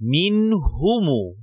منهم